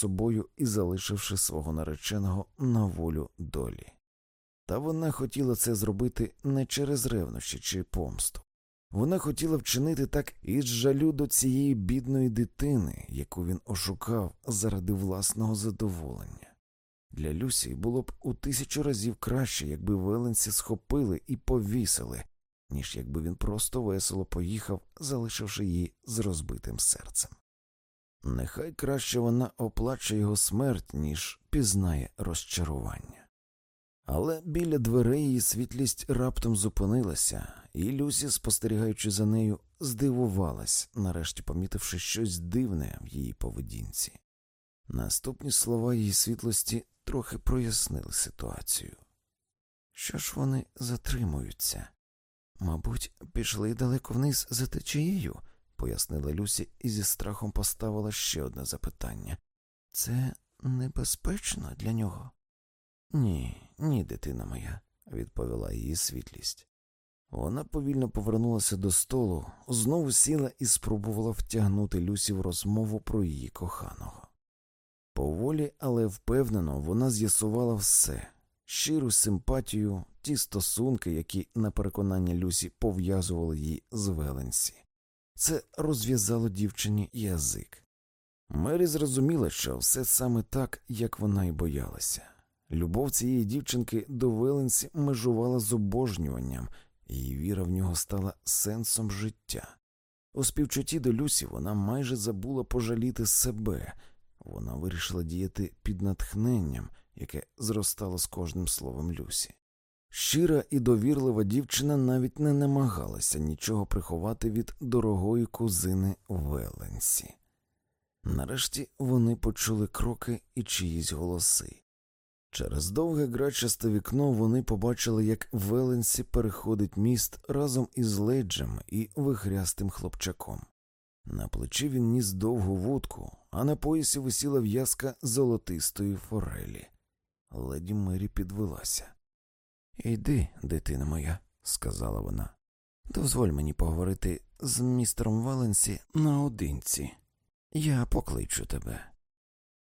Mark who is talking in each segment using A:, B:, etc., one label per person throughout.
A: собою і залишивши свого нареченого на волю долі. Та вона хотіла це зробити не через ревнощі чи помсту. Вона хотіла вчинити так із жалю до цієї бідної дитини, яку він ошукав заради власного задоволення. Для Люсі було б у тисячу разів краще, якби Веленсі схопили і повісили, ніж якби він просто весело поїхав, залишивши її з розбитим серцем. Нехай краще вона оплаче його смерть, ніж пізнає розчарування. Але біля дверей її світлість раптом зупинилася, і Люсі, спостерігаючи за нею, здивувалась, нарешті помітивши щось дивне в її поведінці. Наступні слова її світлості трохи прояснили ситуацію. Що ж вони затримуються? Мабуть, пішли далеко вниз за течією, пояснила Люсі і зі страхом поставила ще одне запитання. Це небезпечно для нього? Ні, ні, дитина моя, відповіла її світлість. Вона повільно повернулася до столу, знову сіла і спробувала втягнути Люсі в розмову про її коханого. Поволі, але впевнено, вона з'ясувала все щиру симпатію, ті стосунки, які, на переконання Люсі, пов'язували її з Веленсі. Це розв'язало дівчині язик. Мері зрозуміла, що все саме так, як вона й боялася. Любов цієї дівчинки до Веленсі межувала з обожнюванням, і віра в нього стала сенсом життя. У співчутті до Люсі вона майже забула пожаліти себе, вона вирішила діяти під натхненням, яке зростало з кожним словом Люсі. Щира і довірлива дівчина навіть не намагалася нічого приховати від дорогої кузини Веленсі. Нарешті вони почули кроки і чиїсь голоси. Через довге грачасте вікно вони побачили, як Веленсі переходить міст разом із леджем і вихрястим хлопчаком. На плечі він ніс довгу вудку, а на поясі висіла в'язка золотистої форелі. Леді Мері підвелася. Йди, дитина моя, сказала вона. Дозволь мені поговорити з містером Валенсі наодинці. Я покличу тебе.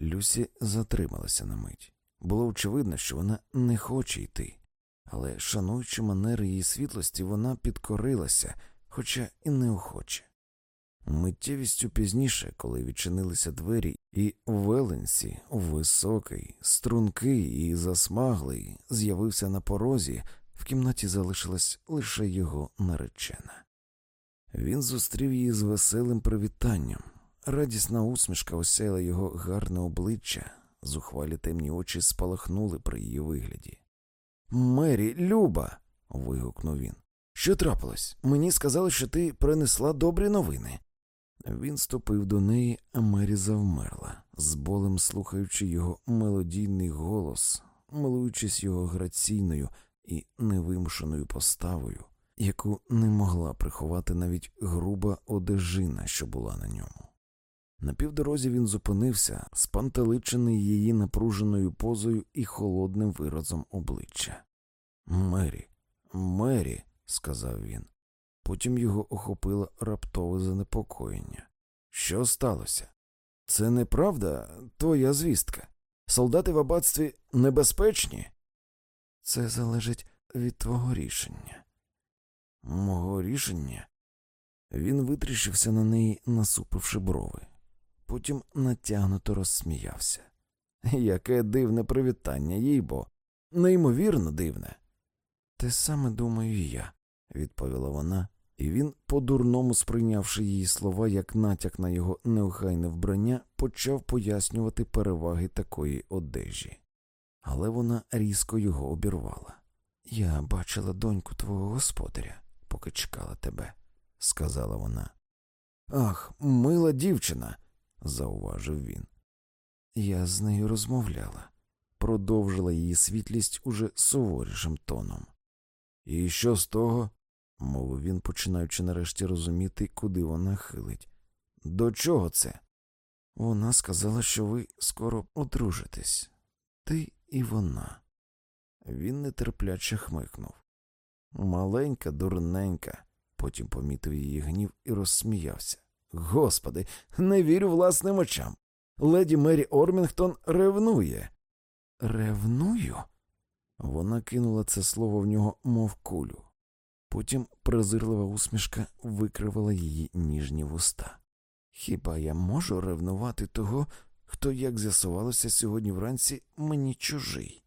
A: Люсі затрималася на мить. Було очевидно, що вона не хоче йти, але, шануючи манери її світлості, вона підкорилася, хоча і неохоче. Миттєвістю пізніше, коли відчинилися двері, і Веленсі, високий, стрункий і засмаглий, з'явився на порозі, в кімнаті залишилась лише його наречена. Він зустрів її з веселим привітанням. Радісна усмішка осяяла його гарне обличчя, зухвалі темні очі спалахнули при її вигляді. Мері, Люба. вигукнув він. Що трапилось? Мені сказали, що ти принесла добрі новини. Він ступив до неї, а Мері завмерла, з болем слухаючи його мелодійний голос, милуючись його граційною і невимушеною поставою, яку не могла приховати навіть груба одежина, що була на ньому. На півдорозі він зупинився, спантеличений її напруженою позою і холодним виразом обличчя. Мері, Мері, сказав він. Потім його охопило раптове занепокоєння. Що сталося? Це неправда, твоя звістка. Солдати в аббатстві небезпечні? Це залежить від твого рішення. Мого рішення? Він витріщився на неї, насупивши брови. Потім натягнуто розсміявся. Яке дивне привітання, їй бо, неймовірно дивне. Те саме думаю і я, відповіла вона, і він, по-дурному сприйнявши її слова як натяк на його неохайне вбрання, почав пояснювати переваги такої одежі. Але вона різко його обірвала. Я бачила доньку твого господаря, поки чекала тебе, сказала вона. Ах, мила дівчина, зауважив він. Я з нею розмовляла, продовжила її світлість уже суворішим тоном. І що з того? Мовив він, починаючи нарешті розуміти, куди вона хилить. До чого це? Вона сказала, що ви скоро одружитесь, ти і вона. Він нетерпляче хмикнув. Маленька, дурненька, потім помітив її гнів і розсміявся. Господи, не вірю власним очам. Леді Мері Ормінгтон ревнує. Ревную? Вона кинула це слово в нього, мов кулю. Потім презирлива усмішка викривила її ніжні вуста. Хіба я можу ревнувати того, хто, як з'ясувалося сьогодні вранці, мені чужий?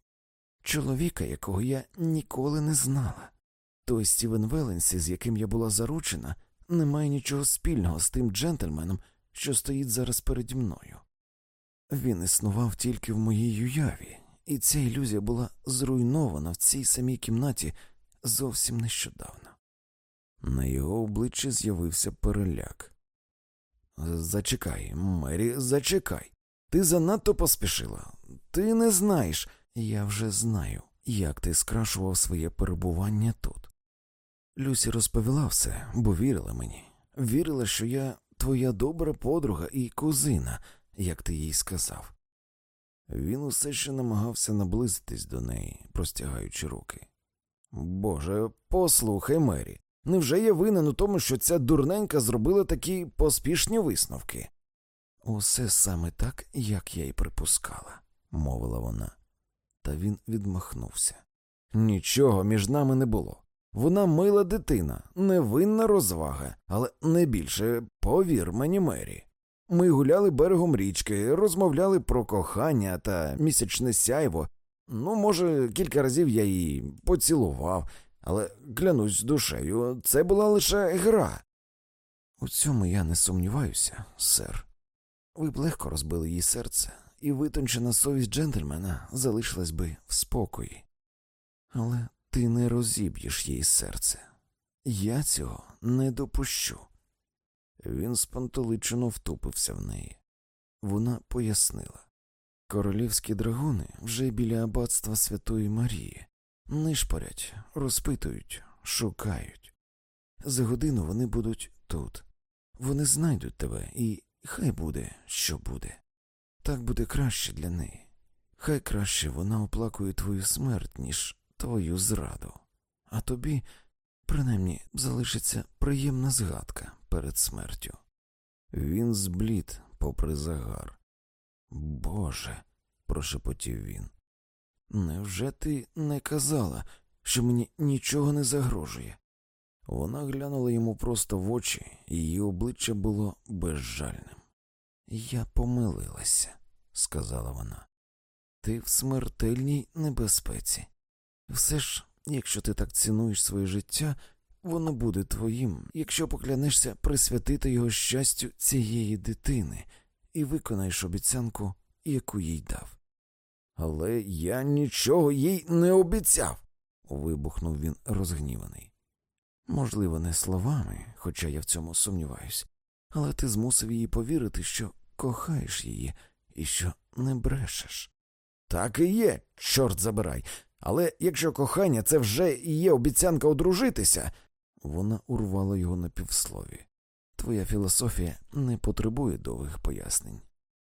A: Чоловіка, якого я ніколи не знала. Той Стівен Веленсі, з яким я була заручена, не має нічого спільного з тим джентльменом, що стоїть зараз переді мною. Він існував тільки в моїй уяві, і ця ілюзія була зруйнована в цій самій кімнаті зовсім нещодавно. На його обличчі з'явився переляк. Зачекай, Мері, зачекай. Ти занадто поспішила. Ти не знаєш. Я вже знаю, як ти скрашував своє перебування тут. Люсі розповіла все, бо вірила мені. Вірила, що я твоя добра подруга і кузина, як ти їй сказав. Він усе ще намагався наблизитись до неї, простягаючи руки. Боже, послухай, Мері, невже я винен у тому, що ця дурненька зробила такі поспішні висновки? Усе саме так, як я й припускала, мовила вона. Та він відмахнувся. Нічого між нами не було. Вона мила дитина, невинна розвага, але не більше повір мені, Мері. Ми гуляли берегом річки, розмовляли про кохання та місячне сяйво. Ну, може, кілька разів я її поцілував, але клянусь душею, це була лише гра. У цьому я не сумніваюся, сер. Ви б легко розбили їй серце, і витончена совість джентльмена залишилась би в спокої. Але ти не розіб'єш їй серце. Я цього не допущу. Він спантеличено втупився в неї. Вона пояснила королівські драгуни вже біля аббатства Святої Марії, нишпорять, розпитують, шукають. За годину вони будуть тут. Вони знайдуть тебе, і хай буде, що буде. Так буде краще для неї. Хай краще вона оплакує твою смерть, ніж твою зраду, а тобі, принаймні, залишиться приємна згадка перед смертю. Він зблід, попри загар. Боже, прошепотів він. Невже ти не казала, що мені нічого не загрожує? Вона глянула йому просто в очі, і її обличчя було безжальним. Я помилилася, сказала вона. Ти в смертельній небезпеці. Все ж, якщо ти так цінуєш своє життя, воно буде твоїм, якщо поклянешся присвятити його щастю цієї дитини і виконаєш обіцянку, яку їй дав. Але я нічого їй не обіцяв. вибухнув він розгніваний. Можливо, не словами, хоча я в цьому сумніваюсь, але ти змусив її повірити, що кохаєш її і що не брешеш. Так і є, чорт забирай. Але якщо кохання це вже і є обіцянка одружитися, вона урвала його на півслові. Твоя філософія не потребує довгих пояснень.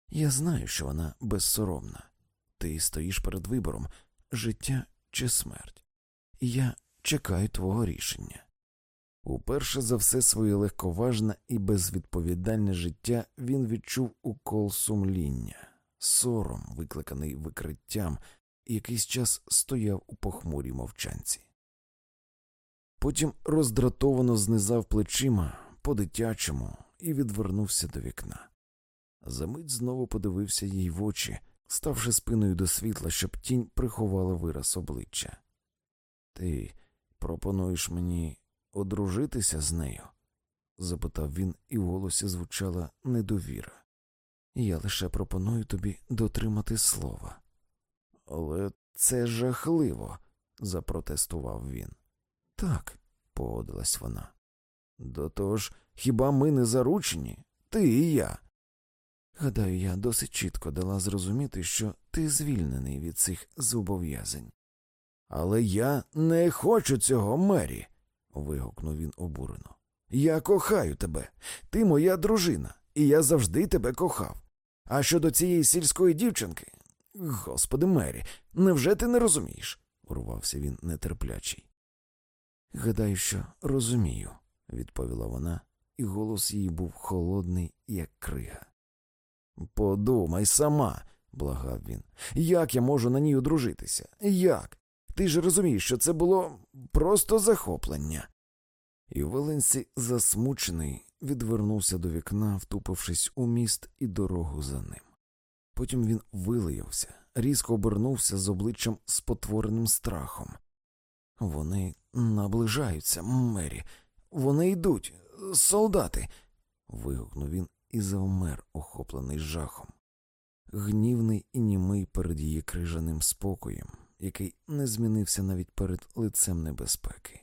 A: Я знаю, що вона безсоромна. Ти стоїш перед вибором життя чи смерть. Я чекаю твого рішення. Уперше за все своє легковажне і безвідповідальне життя він відчув укол сумління, сором, викликаний викриттям, і якийсь час стояв у похмурій мовчанці. Потім роздратовано знизав плечима по дитячому і відвернувся до вікна. Замить знову подивився їй в очі, ставши спиною до світла, щоб тінь приховала вираз обличчя. Ти пропонуєш мені одружитися з нею? запитав він, і в голосі звучала недовіра. Я лише пропоную тобі дотримати слова. Але це жахливо, запротестував він. Так, погодилась вона. До того ж, хіба ми не заручені, ти і я. Гадаю, я досить чітко дала зрозуміти, що ти звільнений від цих зобов'язань. Але я не хочу цього, Мері, вигукнув він обурено. Я кохаю тебе, ти моя дружина, і я завжди тебе кохав. А щодо цієї сільської дівчинки, господи Мері, невже ти не розумієш? урвався він нетерплячий. Гадаю, що розумію, відповіла вона, і голос її був холодний, як крига. Подумай сама, благав він. Як я можу на ній одружитися? Як? Ти ж розумієш, що це було просто захоплення. І Веленсі, засмучений, відвернувся до вікна, втупившись у міст і дорогу за ним. Потім він вилаявся, різко обернувся з обличчям спотвореним страхом. Вони наближаються, Мері, вони йдуть, солдати. вигукнув він і завмер, охоплений жахом. Гнівний і німий перед її крижаним спокоєм, який не змінився навіть перед лицем небезпеки.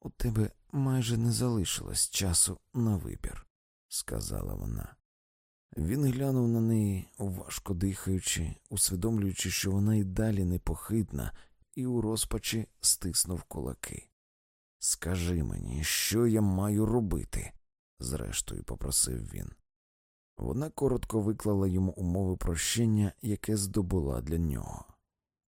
A: У тебе майже не залишилось часу на вибір, сказала вона. Він глянув на неї, важко дихаючи, усвідомлюючи, що вона й далі непохитна, і у розпачі стиснув кулаки. Скажи мені, що я маю робити? зрештою попросив він. Вона коротко виклала йому умови прощення, яке здобула для нього.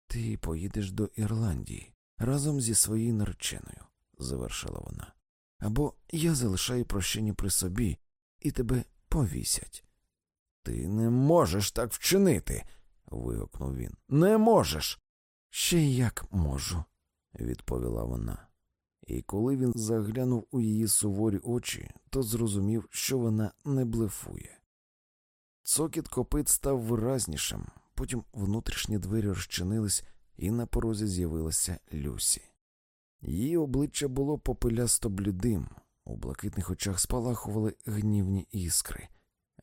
A: Ти поїдеш до Ірландії разом зі своєю нареченою, завершила вона. Або я залишаю прощення при собі і тебе повісять. Ти не можеш так вчинити. вигукнув він. Не можеш. Ще як можу, відповіла вона. І коли він заглянув у її суворі очі, то зрозумів, що вона не блефує. Цокіт копит став виразнішим, потім внутрішні двері розчинились, і на порозі з'явилася Люсі. Її обличчя було попелясто блідим, у блакитних очах спалахували гнівні іскри,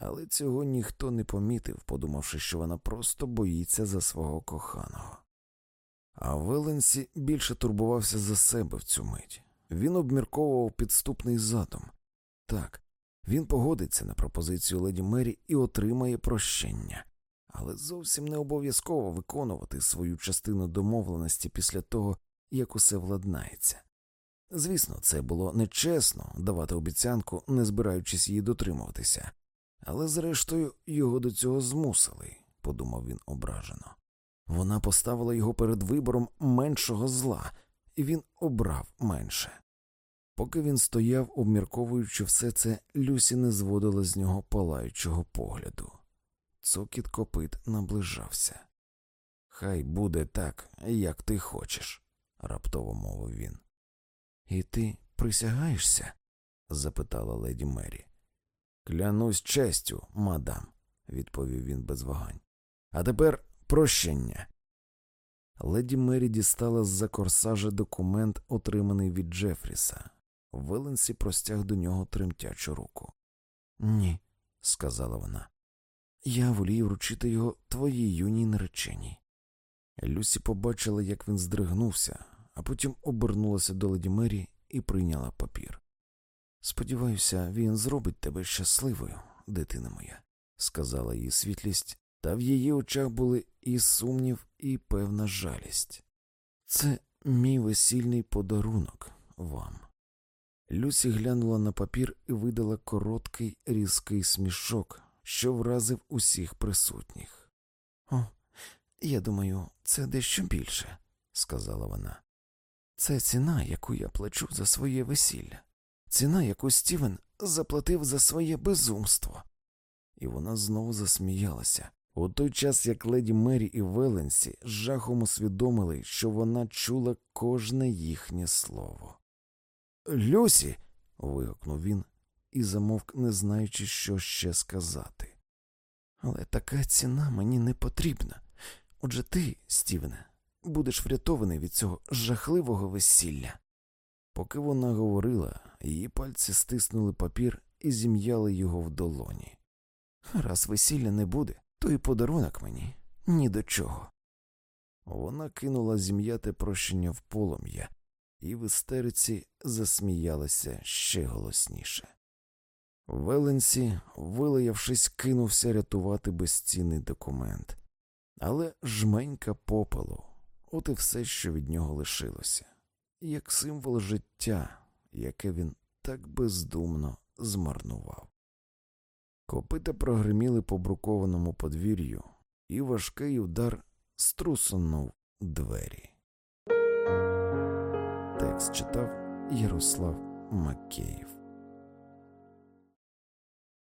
A: але цього ніхто не помітив, подумавши, що вона просто боїться за свого коханого. А Веленсі більше турбувався за себе в цю мить. Він обмірковував підступний задум. Так, він погодиться на пропозицію леді Мері і отримає прощення, але зовсім не обов'язково виконувати свою частину домовленості після того, як усе владнається. Звісно, це було нечесно давати обіцянку, не збираючись її дотримуватися, але зрештою його до цього змусили, подумав він ображено. Вона поставила його перед вибором меншого зла, і він обрав менше. Поки він стояв, обмірковуючи все це, Люсі не зводила з нього палаючого погляду. Цокіт копит наближався. Хай буде так, як ти хочеш, раптово мовив він. І ти присягаєшся? запитала леді Мері. Клянусь честю, мадам, відповів він без вагань. А тепер прощення. Леді Мері дістала з за корсажа документ, отриманий від Джефріса. Веленсі простяг до нього тремтячу руку. Ні, сказала вона. Я волію вручити його твоїй юній нареченій. Люсі побачила, як він здригнувся, а потім обернулася до леді Мері і прийняла папір. Сподіваюся, він зробить тебе щасливою, дитина моя, сказала її світлість, та в її очах були і сумнів, і певна жалість. Це мій весільний подарунок вам. Люсі глянула на папір і видала короткий різкий смішок, що вразив усіх присутніх. О, я думаю, це дещо більше, сказала вона. Це ціна, яку я плачу за своє весілля, ціна, яку Стівен заплатив за своє безумство. І вона знову засміялася. У той час, як леді Мері і Веленсі з жахом усвідомили, що вона чула кожне їхнє слово. Люсі. вигукнув він і замовк, не знаючи, що ще сказати. Але така ціна мені не потрібна. Отже ти, Стівене, будеш врятований від цього жахливого весілля. Поки вона говорила, її пальці стиснули папір і зім'яли його в долоні. Раз весілля не буде, то й подарунок мені ні до чого. Вона кинула зім'яте прощення в полум'я, і в істериці засміялася ще голосніше. Веленсі, вилаявшись, кинувся рятувати безцінний документ, але жменька попелу от і все, що від нього лишилося, як символ життя, яке він так бездумно змарнував. Копита прогриміли по брукованому подвір'ю, і важкий удар струсунув двері. Текст читав Ярослав Макеїв